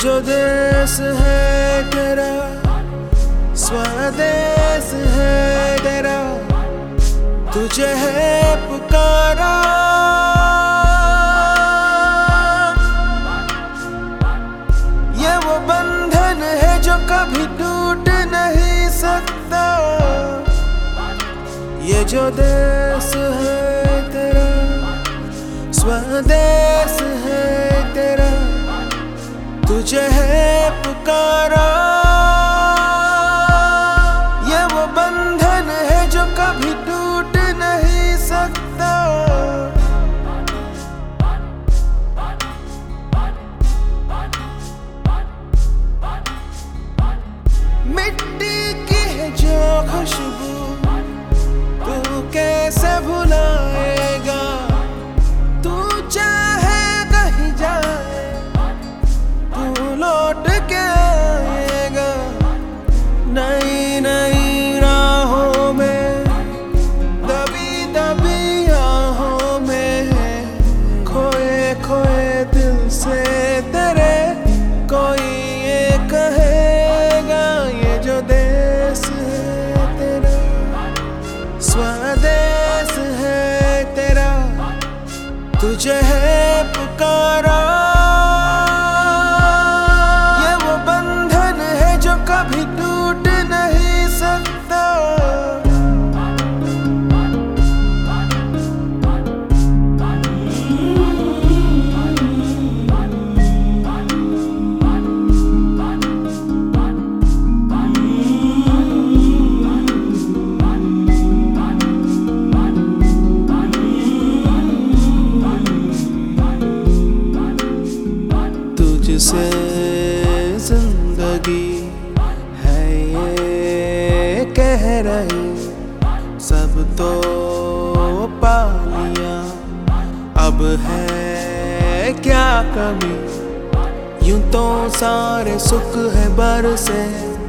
जो देश है तेरा, स्वदेश है तेरा, तुझे है पुकारा। ये वो बंधन है जो कभी टूट नहीं सकता। ये जो देश है तेरा, स्वदेश तुझे है पुकारा तुझसे ज़िंदगी है ये कह रही सब तो पा लिया अब है क्या कमी? यूँ तो सारे सुख है बर से,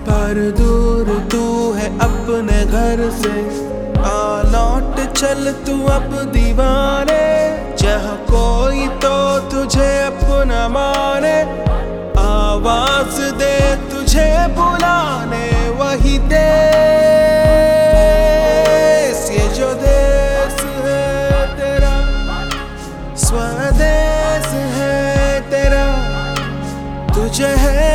पर दूर तू है अपने घर से। आ लौट चल तू अब दीवाने, जहाँ कोई तो तुझे अपना माने। आवाज़ दे तुझे बुलाने वही देश, ये जो देश है तेरा। स्वदेश है तेरा। तुझे है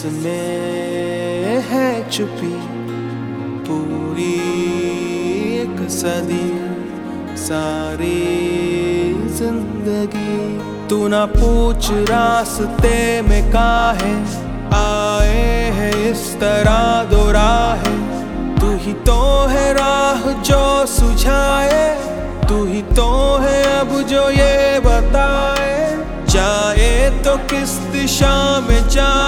जिसमें है छुपी पूरी एक सदी, सारी ज़िंदगी। तू ना पूछ रास्ते में का है आए है इस तरह दो राह। तू ही तो है राह जो सुझाए, तू ही तो है अब जो ये बताए। जाए तो किस दिशा में जाए